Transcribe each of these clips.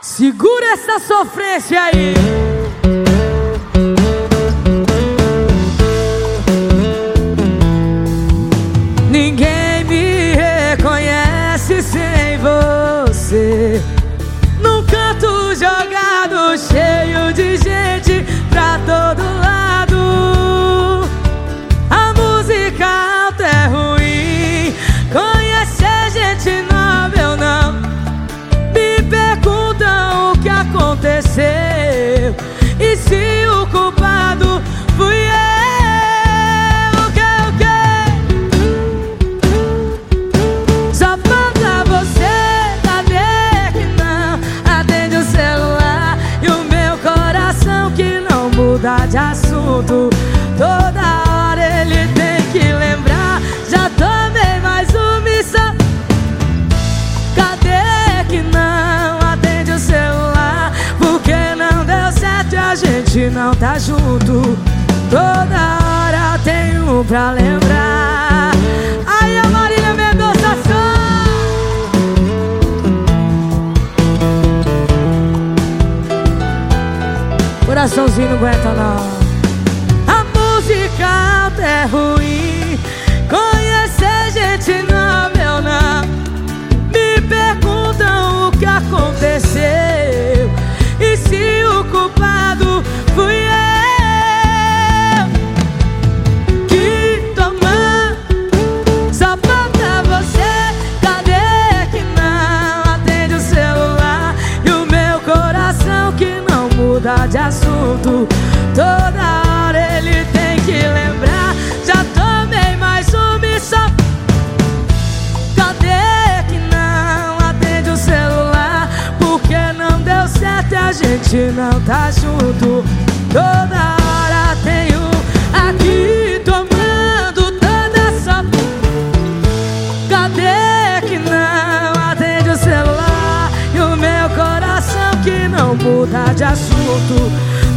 Segura essa sofrência aí. E se o culpado fui eu? Que, que? Só falta você, cadê que não atende o celular? E o meu coração que não muda de assunto. Gente não tá junto. Toda hora tem um pra lembrar. Aí a Marília Mendonça Coraçãozinho não aguenta não. A música alta é ruim. De assunto Toda hora ele tem que lembrar Já tomei mais uma e só Cadê que não atende o celular? Porque não deu certo e a gente não tá junto. Toda hora que não muda de assunto.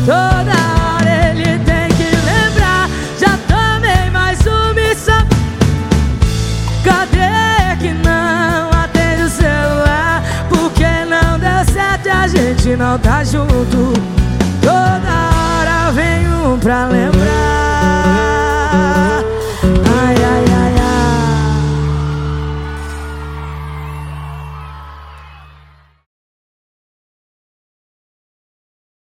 Toda hora ele tem que lembrar. Já tomei mais uma só. Cadê que não atende o celular? Porque não deu certo e a gente não tá junto.